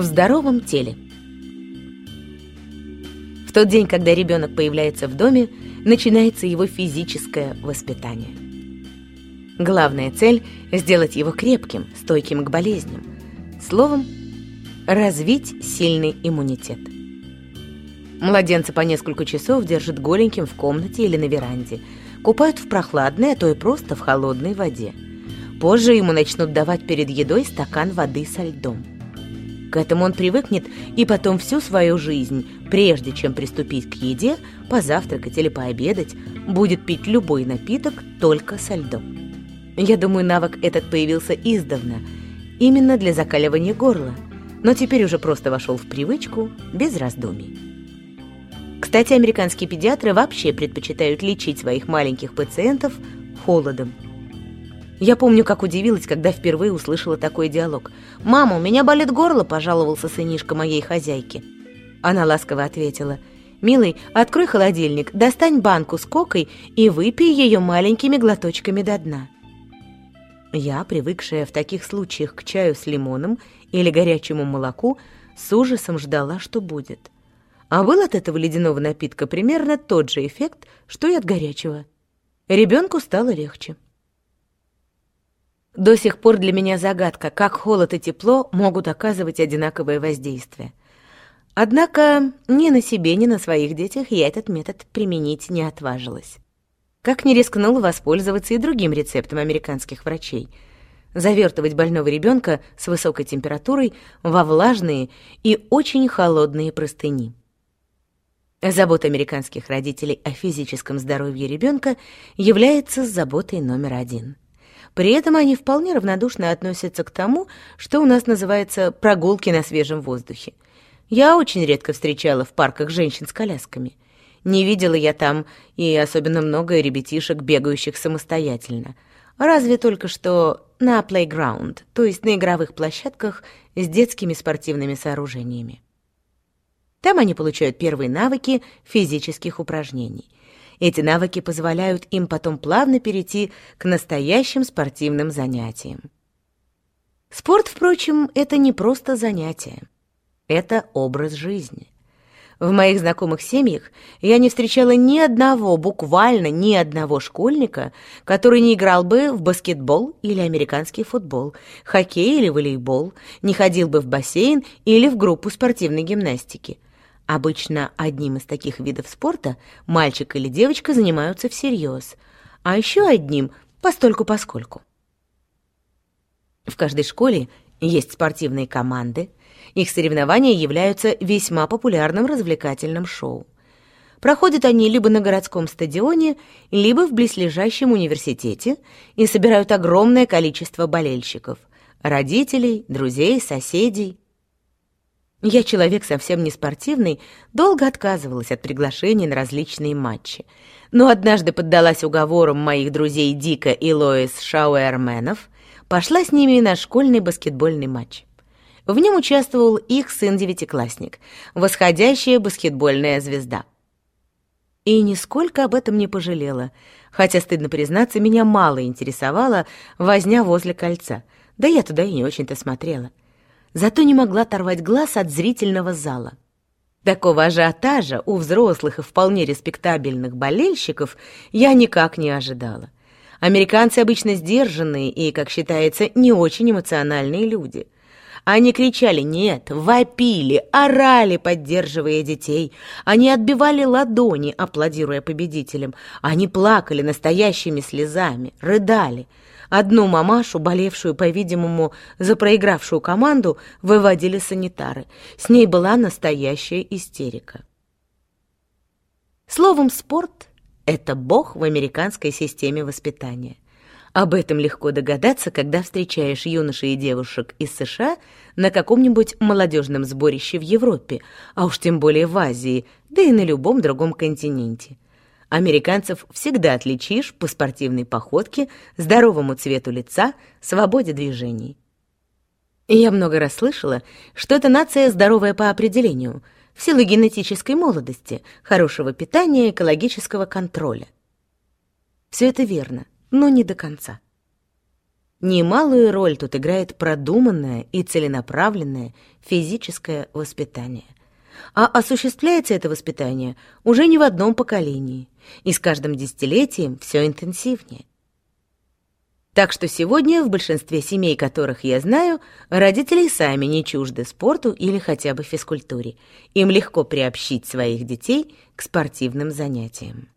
в здоровом теле. В тот день, когда ребенок появляется в доме, начинается его физическое воспитание. Главная цель – сделать его крепким, стойким к болезням. Словом, развить сильный иммунитет. Младенца по несколько часов держат голеньким в комнате или на веранде, купают в прохладной, а то и просто в холодной воде. Позже ему начнут давать перед едой стакан воды со льдом. К этому он привыкнет и потом всю свою жизнь, прежде чем приступить к еде, позавтракать или пообедать, будет пить любой напиток только со льдом. Я думаю, навык этот появился издавна, именно для закаливания горла, но теперь уже просто вошел в привычку без раздумий. Кстати, американские педиатры вообще предпочитают лечить своих маленьких пациентов холодом – я помню, как удивилась, когда впервые услышала такой диалог. «Мама, у меня болит горло», — пожаловался сынишка моей хозяйки. Она ласково ответила. «Милый, открой холодильник, достань банку с кокой и выпей ее маленькими глоточками до дна». Я, привыкшая в таких случаях к чаю с лимоном или горячему молоку, с ужасом ждала, что будет. А был от этого ледяного напитка примерно тот же эффект, что и от горячего. Ребенку стало легче. До сих пор для меня загадка, как холод и тепло могут оказывать одинаковое воздействие. Однако ни на себе, ни на своих детях я этот метод применить не отважилась. Как не рискнула воспользоваться и другим рецептом американских врачей — завертывать больного ребенка с высокой температурой во влажные и очень холодные простыни. Забота американских родителей о физическом здоровье ребенка является заботой номер один — при этом они вполне равнодушно относятся к тому, что у нас называется прогулки на свежем воздухе. Я очень редко встречала в парках женщин с колясками. Не видела я там и особенно много ребятишек, бегающих самостоятельно. Разве только что на playground, то есть на игровых площадках с детскими спортивными сооружениями. Там они получают первые навыки физических упражнений. Эти навыки позволяют им потом плавно перейти к настоящим спортивным занятиям. Спорт, впрочем, это не просто занятие. Это образ жизни. В моих знакомых семьях я не встречала ни одного, буквально ни одного школьника, который не играл бы в баскетбол или американский футбол, хоккей или волейбол, не ходил бы в бассейн или в группу спортивной гимнастики – Обычно одним из таких видов спорта мальчик или девочка занимаются всерьез, а еще одним постольку-поскольку. В каждой школе есть спортивные команды, их соревнования являются весьма популярным развлекательным шоу. Проходят они либо на городском стадионе, либо в близлежащем университете и собирают огромное количество болельщиков – родителей, друзей, соседей – я человек совсем не спортивный, долго отказывалась от приглашений на различные матчи. Но однажды поддалась уговорам моих друзей Дика и Лоис Шауэрменов, пошла с ними на школьный баскетбольный матч. В нем участвовал их сын-девятиклассник, восходящая баскетбольная звезда. И нисколько об этом не пожалела, хотя, стыдно признаться, меня мало интересовала возня возле кольца, да я туда и не очень-то смотрела зато не могла оторвать глаз от зрительного зала. Такого ажиотажа у взрослых и вполне респектабельных болельщиков я никак не ожидала. Американцы обычно сдержанные и, как считается, не очень эмоциональные люди. Они кричали «нет», вопили, орали, поддерживая детей. Они отбивали ладони, аплодируя победителям. Они плакали настоящими слезами, рыдали – Одну мамашу, болевшую, по-видимому, за проигравшую команду, выводили санитары. С ней была настоящая истерика. Словом, спорт — это бог в американской системе воспитания. Об этом легко догадаться, когда встречаешь юношей и девушек из США на каком-нибудь молодежном сборище в Европе, а уж тем более в Азии, да и на любом другом континенте. Американцев всегда отличишь по спортивной походке, здоровому цвету лица, свободе движений. Я много раз слышала, что эта нация здоровая по определению, в силу генетической молодости, хорошего питания, экологического контроля. Все это верно, но не до конца. Немалую роль тут играет продуманное и целенаправленное физическое воспитание. А осуществляется это воспитание уже не в одном поколении, и с каждым десятилетием все интенсивнее. Так что сегодня в большинстве семей, которых я знаю, родители сами не чужды спорту или хотя бы физкультуре. Им легко приобщить своих детей к спортивным занятиям.